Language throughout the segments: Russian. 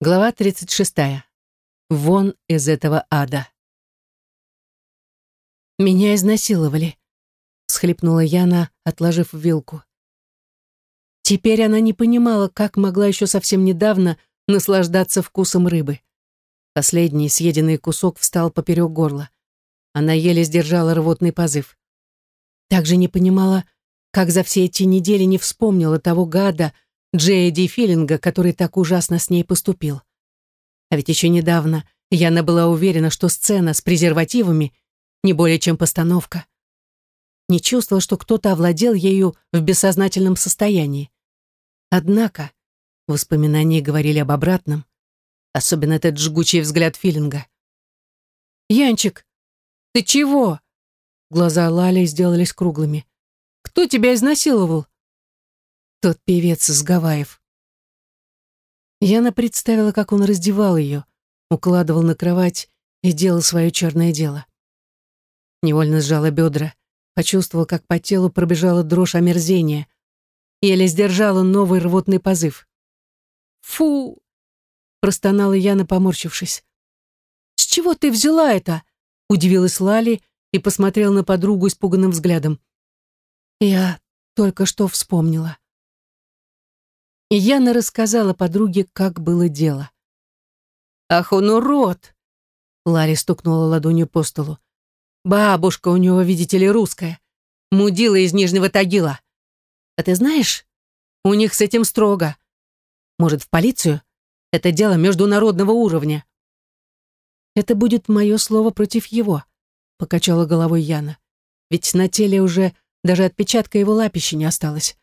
Глава 36. Вон из этого ада. «Меня изнасиловали», — всхлипнула Яна, отложив вилку. Теперь она не понимала, как могла еще совсем недавно наслаждаться вкусом рыбы. Последний съеденный кусок встал поперек горла. Она еле сдержала рвотный позыв. Также не понимала, как за все эти недели не вспомнила того гада, Джея Ди Филинга, который так ужасно с ней поступил. А ведь еще недавно Яна была уверена, что сцена с презервативами не более чем постановка. Не чувствовала, что кто-то овладел ею в бессознательном состоянии. Однако воспоминания говорили об обратном, особенно этот жгучий взгляд Филинга. «Янчик, ты чего?» Глаза Лали сделались круглыми. «Кто тебя изнасиловал?» Тот певец из Гавайев. Яна представила, как он раздевал ее, укладывал на кровать и делал свое черное дело. Невольно сжала бедра, почувствовала, как по телу пробежала дрожь омерзения. Еле сдержала новый рвотный позыв. «Фу!» — простонала Яна, поморщившись. «С чего ты взяла это?» — удивилась Лали и посмотрела на подругу испуганным взглядом. «Я только что вспомнила». И Яна рассказала подруге, как было дело. «Ах, он урод!» Ларри стукнула ладонью по столу. «Бабушка у него, видите ли, русская. Мудила из Нижнего Тагила. А ты знаешь, у них с этим строго. Может, в полицию? Это дело международного уровня». «Это будет мое слово против его», — покачала головой Яна. «Ведь на теле уже даже отпечатка его лапищи не осталось.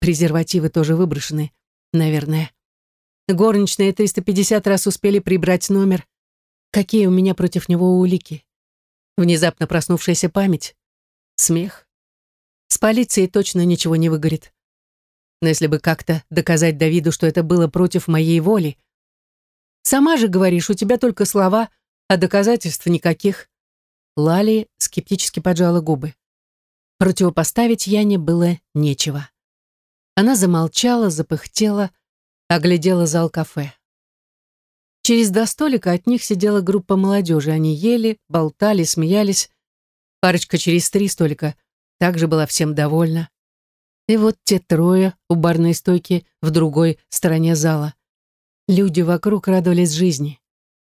Презервативы тоже выброшены, наверное. Горничные 350 раз успели прибрать номер. Какие у меня против него улики? Внезапно проснувшаяся память. Смех. С полицией точно ничего не выгорит. Но если бы как-то доказать Давиду, что это было против моей воли. Сама же говоришь, у тебя только слова, а доказательств никаких. Лали скептически поджала губы. Противопоставить Яне было нечего. Она замолчала, запыхтела, оглядела зал кафе. Через до столика от них сидела группа молодежи. Они ели, болтали, смеялись. Парочка через три столика также была всем довольна. И вот те трое у барной стойки в другой стороне зала. Люди вокруг радовались жизни.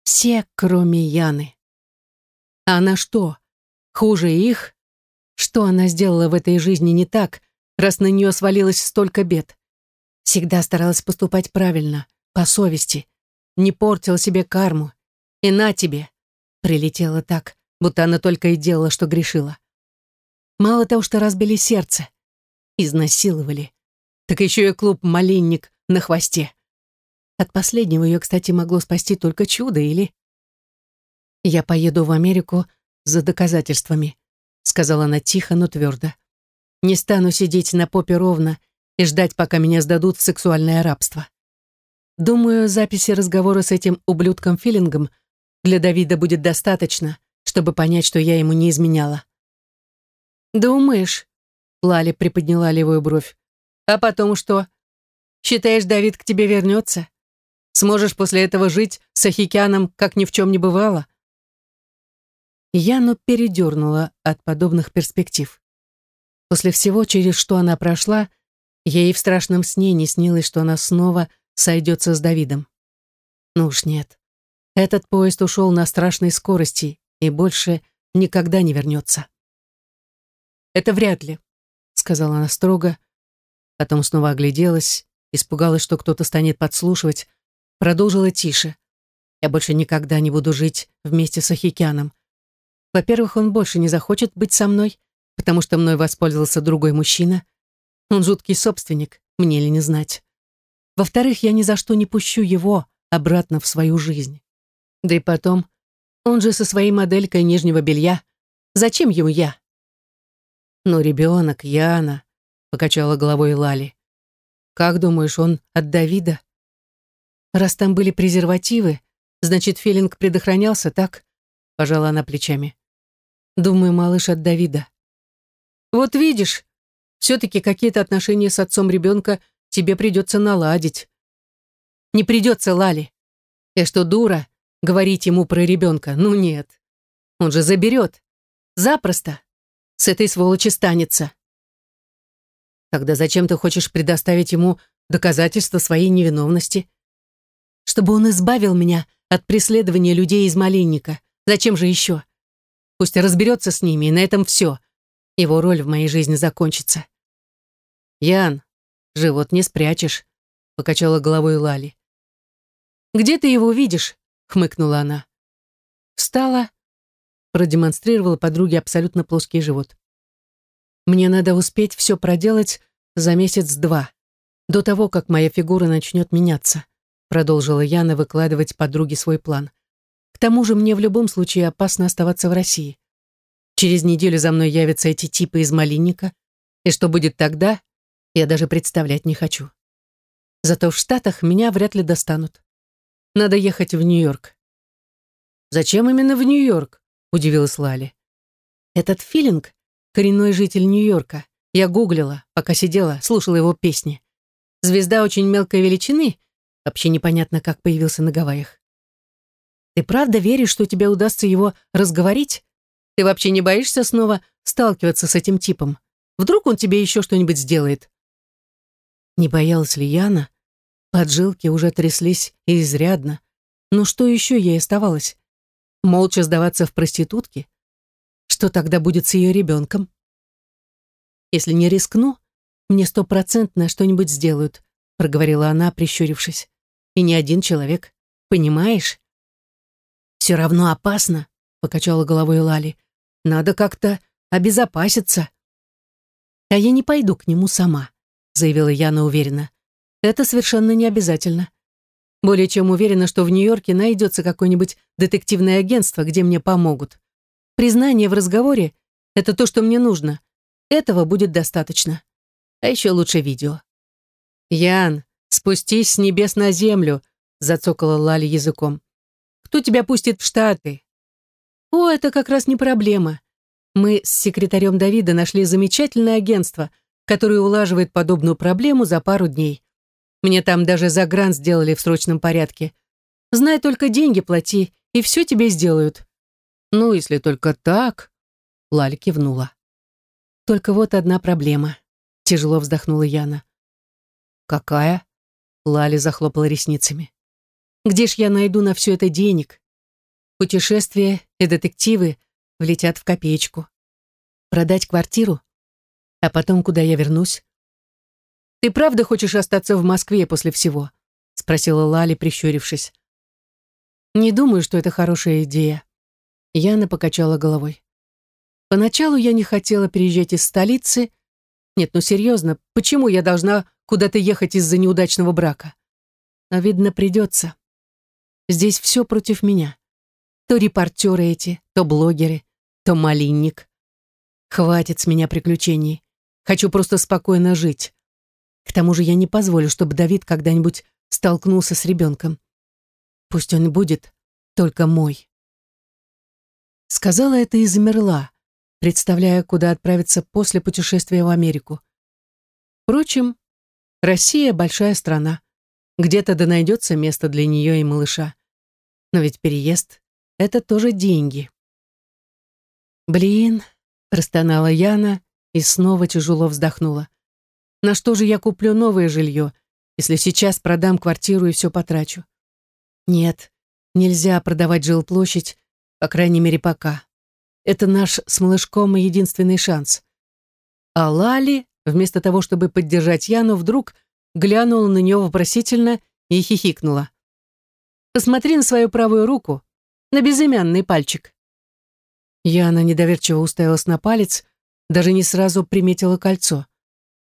Все, кроме Яны. А она что, хуже их? Что она сделала в этой жизни не так, раз на нее свалилось столько бед. Всегда старалась поступать правильно, по совести, не портила себе карму. И на тебе. Прилетела так, будто она только и делала, что грешила. Мало того, что разбили сердце, изнасиловали, так еще и клуб «Малинник» на хвосте. От последнего ее, кстати, могло спасти только чудо или... «Я поеду в Америку за доказательствами», — сказала она тихо, но твердо. Не стану сидеть на попе ровно и ждать, пока меня сдадут в сексуальное рабство. Думаю, записи разговора с этим ублюдком Филингом для Давида будет достаточно, чтобы понять, что я ему не изменяла. «Думаешь?» — Лали приподняла левую бровь. «А потом что? Считаешь, Давид к тебе вернется? Сможешь после этого жить с Ахикяном, как ни в чем не бывало?» Яну передернула от подобных перспектив. После всего, через что она прошла, ей в страшном сне не снилось, что она снова сойдется с Давидом. Ну уж нет. Этот поезд ушел на страшной скорости и больше никогда не вернется. «Это вряд ли», — сказала она строго, потом снова огляделась, испугалась, что кто-то станет подслушивать, продолжила тише. «Я больше никогда не буду жить вместе с Ахикяном. Во-первых, он больше не захочет быть со мной, потому что мной воспользовался другой мужчина. Он жуткий собственник, мне ли не знать. Во-вторых, я ни за что не пущу его обратно в свою жизнь. Да и потом, он же со своей моделькой нижнего белья. Зачем ему я? Ну, ребенок, Яна, покачала головой Лали. Как думаешь, он от Давида? Раз там были презервативы, значит, Филинг предохранялся, так? Пожала она плечами. Думаю, малыш от Давида. Вот видишь, все-таки какие-то отношения с отцом ребенка тебе придется наладить. Не придется, Лали. Я что, дура? Говорить ему про ребенка? Ну нет. Он же заберет. Запросто. С этой сволочи станется. Тогда зачем ты хочешь предоставить ему доказательства своей невиновности? Чтобы он избавил меня от преследования людей из Малинника. Зачем же еще? Пусть разберется с ними, и на этом все. Его роль в моей жизни закончится. Ян, живот не спрячешь, покачала головой Лали. Где ты его видишь? хмыкнула она. Встала, продемонстрировала подруге абсолютно плоский живот. Мне надо успеть все проделать за месяц-два, до того, как моя фигура начнет меняться, продолжила Яна выкладывать подруге свой план. К тому же мне в любом случае опасно оставаться в России. Через неделю за мной явятся эти типы из Малинника, и что будет тогда, я даже представлять не хочу. Зато в Штатах меня вряд ли достанут. Надо ехать в Нью-Йорк. «Зачем именно в Нью-Йорк?» — удивилась Лали. «Этот филинг — коренной житель Нью-Йорка. Я гуглила, пока сидела, слушала его песни. Звезда очень мелкой величины, вообще непонятно, как появился на Гавайях. Ты правда веришь, что тебе удастся его разговорить? Ты вообще не боишься снова сталкиваться с этим типом? Вдруг он тебе еще что-нибудь сделает?» Не боялась ли Яна? Поджилки уже тряслись и изрядно. Но что еще ей оставалось? Молча сдаваться в проститутки? Что тогда будет с ее ребенком? Если не рискну, мне стопроцентно что-нибудь сделают, проговорила она, прищурившись. И не один человек, понимаешь? Все равно опасно, покачала головой Лали. Надо как-то обезопаситься. А я не пойду к нему сама, заявила Яна уверенно. Это совершенно не обязательно. Более чем уверена, что в Нью-Йорке найдется какое-нибудь детективное агентство, где мне помогут. Признание в разговоре — это то, что мне нужно. Этого будет достаточно. А еще лучше видео. «Ян, спустись с небес на землю», — зацокала Лали языком. «Кто тебя пустит в Штаты?» «О, это как раз не проблема. Мы с секретарем Давида нашли замечательное агентство, которое улаживает подобную проблему за пару дней. Мне там даже загран сделали в срочном порядке. Знай только деньги плати, и все тебе сделают. Ну, если только так, Лаль кивнула. Только вот одна проблема. Тяжело вздохнула Яна. Какая? Лали захлопала ресницами. Где ж я найду на все это денег? Путешествия и детективы влетят в копеечку. Продать квартиру? А потом куда я вернусь? «Ты правда хочешь остаться в Москве после всего?» — спросила Лали, прищурившись. «Не думаю, что это хорошая идея». Яна покачала головой. «Поначалу я не хотела переезжать из столицы. Нет, ну серьезно, почему я должна куда-то ехать из-за неудачного брака? А видно, придется. Здесь все против меня. То репортеры эти, то блогеры, то малинник. Хватит с меня приключений. Хочу просто спокойно жить. К тому же я не позволю, чтобы Давид когда-нибудь столкнулся с ребенком. Пусть он будет только мой. Сказала это и замерла, представляя, куда отправиться после путешествия в Америку. Впрочем, Россия — большая страна. Где-то да найдется место для нее и малыша. Но ведь переезд — это тоже деньги. «Блин», — простонала Яна и снова тяжело вздохнула. На что же я куплю новое жилье, если сейчас продам квартиру и все потрачу? Нет, нельзя продавать жилплощадь, по крайней мере, пока. Это наш с малышком единственный шанс. А Лали, вместо того, чтобы поддержать Яну, вдруг глянула на нее вопросительно и хихикнула. «Посмотри на свою правую руку, на безымянный пальчик». Яна недоверчиво уставилась на палец, даже не сразу приметила кольцо.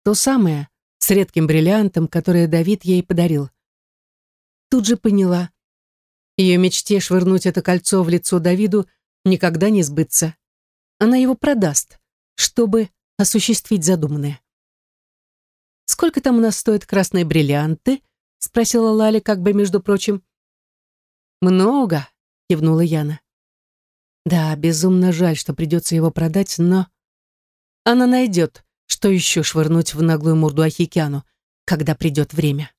То самое, с редким бриллиантом, которое Давид ей подарил. Тут же поняла. Ее мечте швырнуть это кольцо в лицо Давиду никогда не сбыться. Она его продаст, чтобы осуществить задуманное. «Сколько там у нас стоят красные бриллианты?» — спросила Лали, как бы между прочим. «Много», — кивнула Яна. «Да, безумно жаль, что придется его продать, но...» «Она найдет, что еще швырнуть в наглую морду Ахикяну, когда придет время?